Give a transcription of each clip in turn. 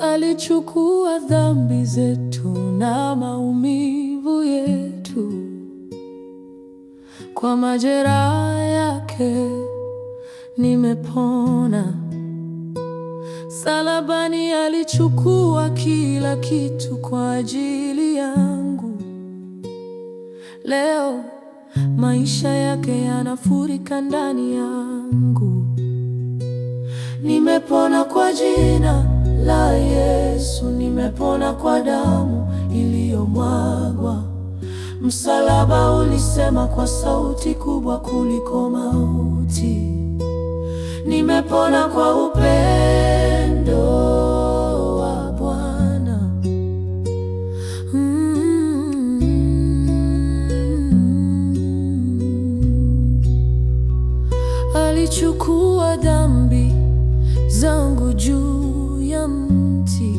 Alichukua dhambi zetu na maumivu yetu, kwa majeraha yake nimepona. Salabani alichukua kila kitu kwa ajili yangu. Leo maisha yake yanafurika ndani yangu. Nimepona kwa jina la Yesu, nimepona kwa damu iliyomwagwa. Msalaba ulisema kwa sauti kubwa kuliko mauti. Nimepona kwa upendo. Alichukua dhambi zangu juu ya mti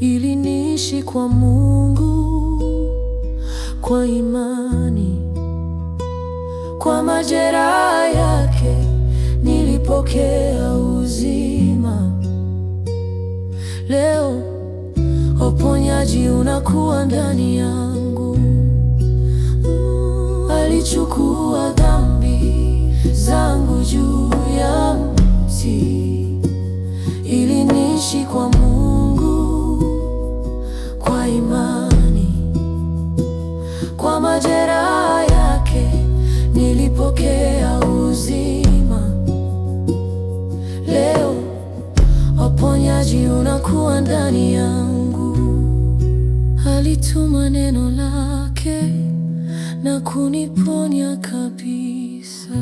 ili niishi kwa Mungu kwa imani. Kwa majeraha yake nilipokea Leo uponyaji unakuwa ndani yangu. Alichukua dhambi zangu juu uponyaji unakuwa ndani yangu. Alituma neno lake na kuniponya kabisa.